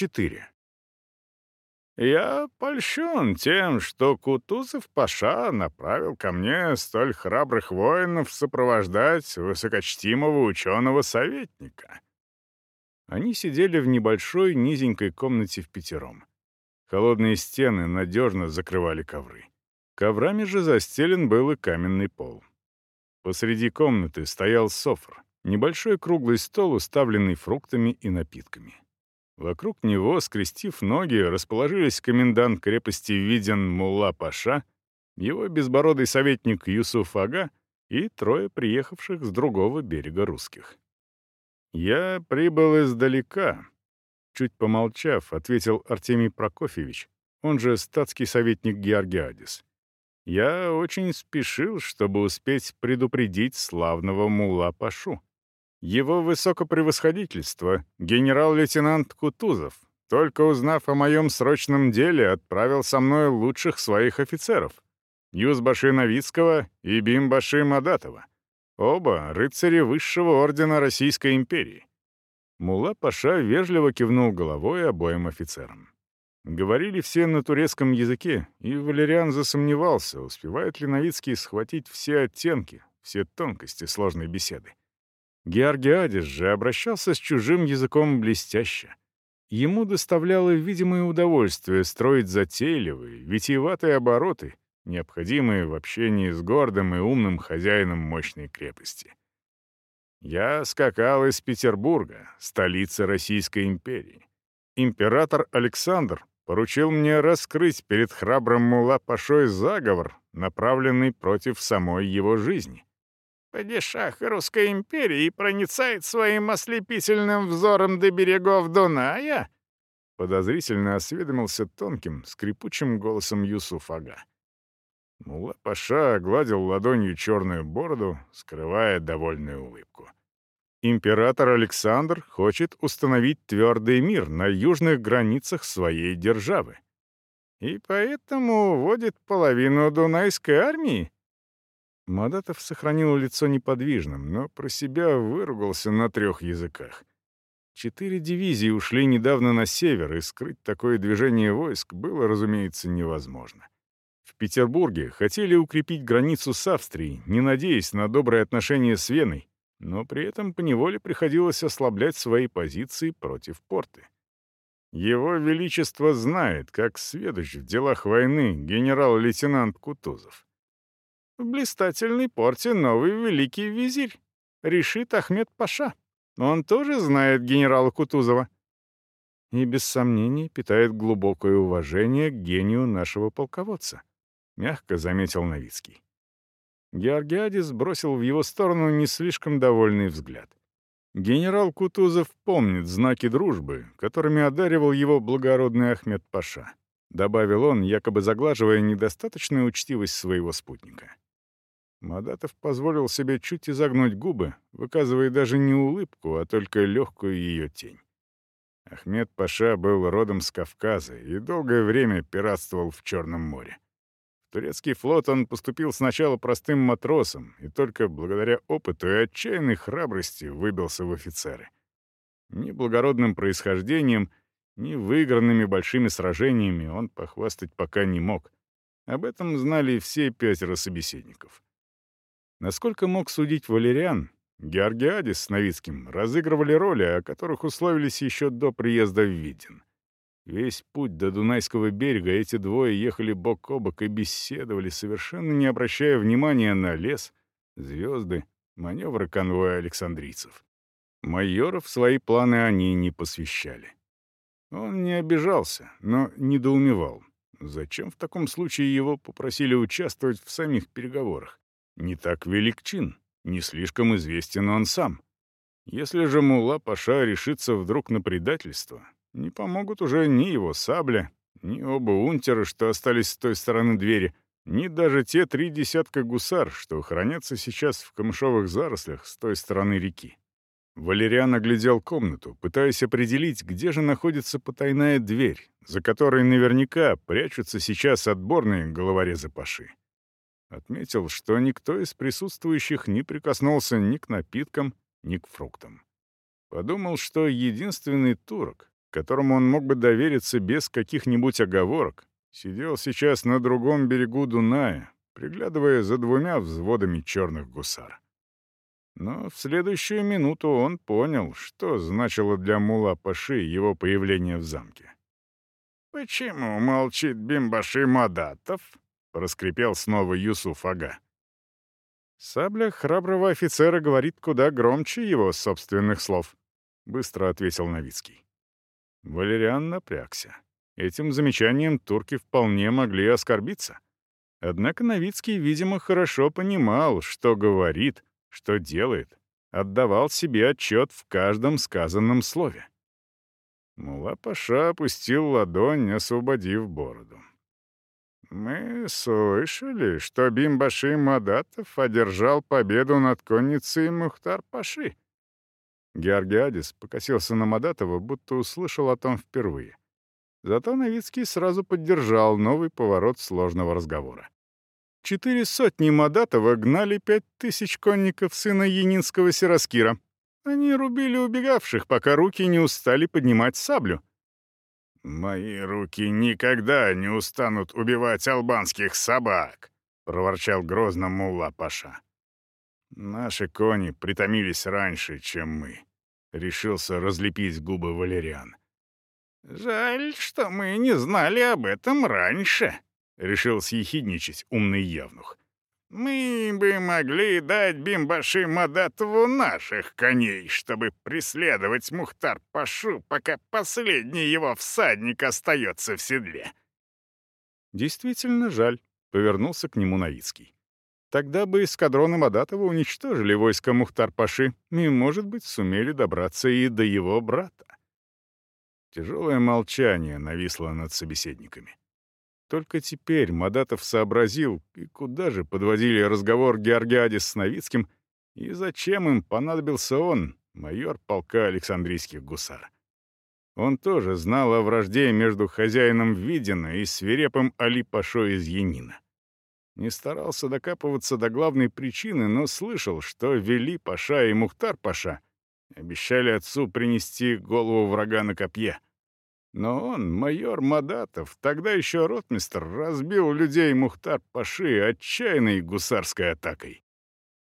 24. Я польщен тем, что Кутузов Паша направил ко мне столь храбрых воинов сопровождать высокочтимого ученого-советника. Они сидели в небольшой низенькой комнате в пятером. Холодные стены надежно закрывали ковры. Коврами же застелен был и каменный пол. Посреди комнаты стоял софр, небольшой круглый стол, уставленный фруктами и напитками. Вокруг него, скрестив ноги, расположились комендант крепости Виден Мулла Паша, его безбородый советник Юсуф Ага и трое приехавших с другого берега русских. «Я прибыл издалека», — чуть помолчав, ответил Артемий Прокофьевич, он же статский советник Георгиадис. «Я очень спешил, чтобы успеть предупредить славного Мулла Пашу. Его высокопревосходительство, генерал-лейтенант Кутузов, только узнав о моем срочном деле, отправил со мной лучших своих офицеров — Юзбаши Новицкого и Бимбаши Мадатова. Оба — рыцари высшего ордена Российской империи. Мула Паша вежливо кивнул головой обоим офицерам. Говорили все на турецком языке, и Валериан засомневался, успевает ли Новицкий схватить все оттенки, все тонкости сложной беседы. Георгиадис же обращался с чужим языком блестяще. Ему доставляло видимое удовольствие строить затейливые, витиеватые обороты, необходимые в общении с гордым и умным хозяином мощной крепости. Я скакал из Петербурга, столицы Российской империи. Император Александр поручил мне раскрыть перед храбрым Мула-Пашой заговор, направленный против самой его жизни. Падишах Русской империи проницает своим ослепительным взором до берегов Дуная?» Подозрительно осведомился тонким, скрипучим голосом Юсуф-ага. Мула Паша огладил ладонью черную бороду, скрывая довольную улыбку. Император Александр хочет установить твердый мир на южных границах своей державы. И поэтому уводит половину Дунайской армии Мадатов сохранил лицо неподвижным, но про себя выругался на трех языках. Четыре дивизии ушли недавно на север, и скрыть такое движение войск было, разумеется, невозможно. В Петербурге хотели укрепить границу с Австрией, не надеясь на добрые отношения с Веной, но при этом поневоле приходилось ослаблять свои позиции против порты. Его Величество знает, как сведущ в делах войны генерал-лейтенант Кутузов. В блистательной порте новый великий визирь. Решит Ахмед Паша. Он тоже знает генерала Кутузова. И без сомнений питает глубокое уважение к гению нашего полководца. Мягко заметил Новицкий. Георгиадис бросил в его сторону не слишком довольный взгляд. Генерал Кутузов помнит знаки дружбы, которыми одаривал его благородный Ахмед Паша. Добавил он, якобы заглаживая недостаточную учтивость своего спутника. Мадатов позволил себе чуть изогнуть губы, выказывая даже не улыбку, а только легкую ее тень. Ахмед Паша был родом с Кавказа и долгое время пиратствовал в Черном море. В турецкий флот он поступил сначала простым матросом и только благодаря опыту и отчаянной храбрости выбился в офицеры. Ни благородным происхождением, ни выигранными большими сражениями он похвастать пока не мог. Об этом знали все пятеро собеседников. Насколько мог судить Валериан, Георгиадис с Новицким разыгрывали роли, о которых условились еще до приезда в Виден. Весь путь до Дунайского берега эти двое ехали бок о бок и беседовали, совершенно не обращая внимания на лес, звезды, маневры конвоя александрийцев. Майоров свои планы они не посвящали. Он не обижался, но недоумевал. Зачем в таком случае его попросили участвовать в самих переговорах? Не так велик чин, не слишком известен он сам. Если же Мула Паша решится вдруг на предательство, не помогут уже ни его сабля, ни оба унтера, что остались с той стороны двери, ни даже те три десятка гусар, что хранятся сейчас в камышовых зарослях с той стороны реки. Валериан оглядел комнату, пытаясь определить, где же находится потайная дверь, за которой наверняка прячутся сейчас отборные головорезы Паши. Отметил, что никто из присутствующих не прикоснулся ни к напиткам, ни к фруктам. Подумал, что единственный турок, которому он мог бы довериться без каких-нибудь оговорок, сидел сейчас на другом берегу Дуная, приглядывая за двумя взводами черных гусар. Но в следующую минуту он понял, что значило для Мула Паши его появление в замке. «Почему молчит Бимбаши Мадатов?» — проскрипел снова Юсуф Ага. «Сабля храброго офицера говорит куда громче его собственных слов», — быстро ответил Новицкий. Валериан напрягся. Этим замечанием турки вполне могли оскорбиться. Однако Новицкий, видимо, хорошо понимал, что говорит, что делает, отдавал себе отчет в каждом сказанном слове. Мула-паша опустил ладонь, освободив бороду. «Мы слышали, что Бимбаши Мадатов одержал победу над конницей Мухтар-паши». Георгиадис покосился на Мадатова, будто услышал о том впервые. Зато Новицкий сразу поддержал новый поворот сложного разговора. Четыре сотни Мадатова гнали пять тысяч конников сына Янинского Сираскира. Они рубили убегавших, пока руки не устали поднимать саблю. «Мои руки никогда не устанут убивать албанских собак», — проворчал грозно Мулла Паша. «Наши кони притомились раньше, чем мы», — решился разлепить губы Валериан. «Жаль, что мы не знали об этом раньше», — решил съехидничать умный явнух. Мы бы могли дать Бимбаши Мадатову наших коней, чтобы преследовать Мухтар-Пашу, пока последний его всадник остается в седле». «Действительно жаль», — повернулся к нему Новицкий. «Тогда бы эскадроны Мадатова уничтожили войско Мухтар-Паши и, может быть, сумели добраться и до его брата». Тяжелое молчание нависло над собеседниками. Только теперь Мадатов сообразил, и куда же подводили разговор Георгиадис с Новицким, и зачем им понадобился он, майор полка Александрийских гусар. Он тоже знал о вражде между хозяином Видина и свирепым Али Пашо из Янина. Не старался докапываться до главной причины, но слышал, что Вели Паша и Мухтар Паша обещали отцу принести голову врага на копье — но он, майор Мадатов, тогда еще ротмистр, разбил людей Мухтар-Паши отчаянной гусарской атакой.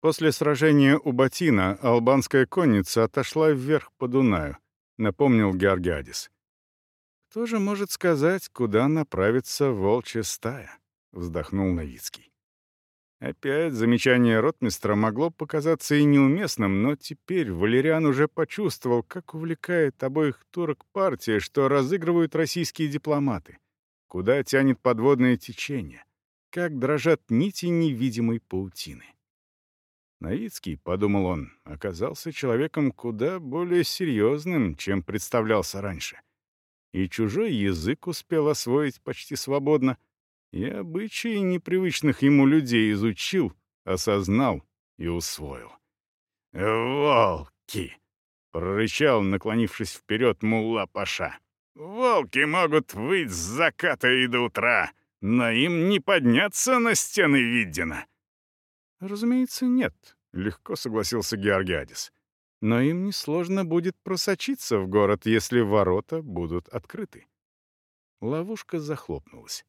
После сражения у Батина албанская конница отошла вверх по Дунаю, напомнил Георгиадис. «Кто же может сказать, куда направится волчья стая?» — вздохнул Новицкий. Опять замечание ротмистра могло показаться и неуместным, но теперь Валериан уже почувствовал, как увлекает обоих турок партия, что разыгрывают российские дипломаты, куда тянет подводное течение, как дрожат нити невидимой паутины. Новицкий, — подумал он, — оказался человеком куда более серьезным, чем представлялся раньше. И чужой язык успел освоить почти свободно — и обычаи непривычных ему людей изучил, осознал и усвоил. «Волки!» — прорычал, наклонившись вперед мулла Паша. «Волки могут выть с заката и до утра, но им не подняться на стены Виддина». «Разумеется, нет», — легко согласился Георгиадис. «Но им несложно будет просочиться в город, если ворота будут открыты». Ловушка захлопнулась.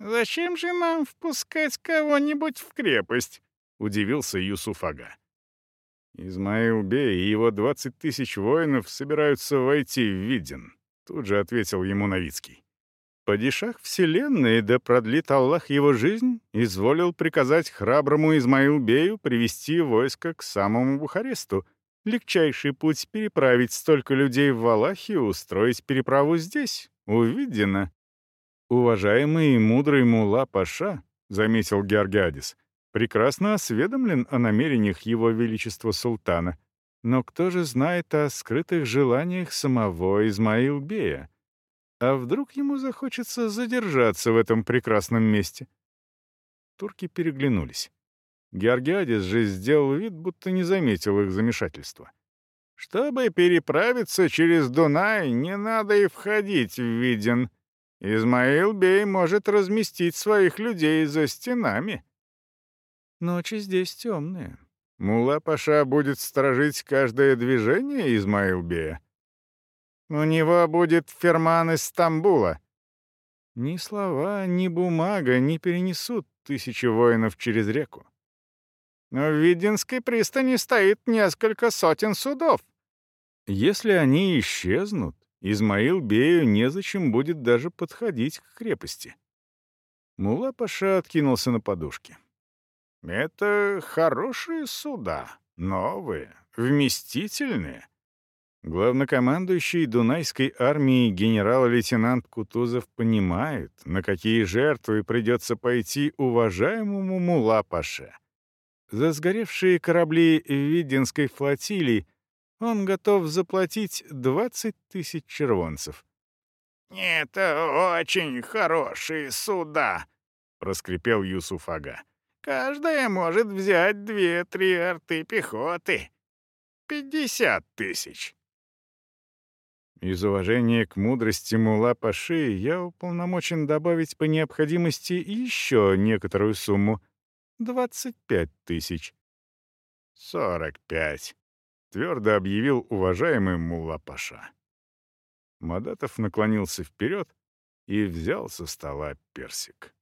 «Зачем же нам впускать кого-нибудь в крепость?» — удивился Юсуфага. «Измаил Бей и его двадцать тысяч воинов собираются войти в Виден», — тут же ответил ему Новицкий. «Падишах Вселенной, да продлит Аллах его жизнь, изволил приказать храброму Измаил Бею привести войско к самому Бухаресту, легчайший путь переправить столько людей в Валахию, устроить переправу здесь, у Видена, «Уважаемый и мудрый мула Паша», — заметил Георгиадис, «прекрасно осведомлен о намерениях его величества султана. Но кто же знает о скрытых желаниях самого Измаил-бея? А вдруг ему захочется задержаться в этом прекрасном месте?» Турки переглянулись. Георгиадис же сделал вид, будто не заметил их замешательства. «Чтобы переправиться через Дунай, не надо и входить в Виден», Измаил Бей может разместить своих людей за стенами. Ночи здесь темные. Мула Паша будет сторожить каждое движение Измаил Бея. У него будет ферман из Стамбула». Ни слова, ни бумага не перенесут тысячи воинов через реку. Но в Виденской пристани стоит несколько сотен судов. Если они исчезнут, Измаил Бею незачем будет даже подходить к крепости. Мула Паша откинулся на подушке. «Это хорошие суда, новые, вместительные». Главнокомандующий Дунайской армией генерал-лейтенант Кутузов понимает, на какие жертвы придется пойти уважаемому Мула-Паше. За сгоревшие корабли Виденской флотилии он готов заплатить 20 тысяч червонцев. «Это очень хорошие суда», — проскрипел Юсуф Ага. «Каждая может взять две-три арты пехоты. Пятьдесят тысяч». Из уважения к мудрости Мула Паши я уполномочен добавить по необходимости еще некоторую сумму — 25 тысяч. «Сорок пять», — твердо объявил уважаемый Мула Паша. Мадатов наклонился вперед и взял со стола персик.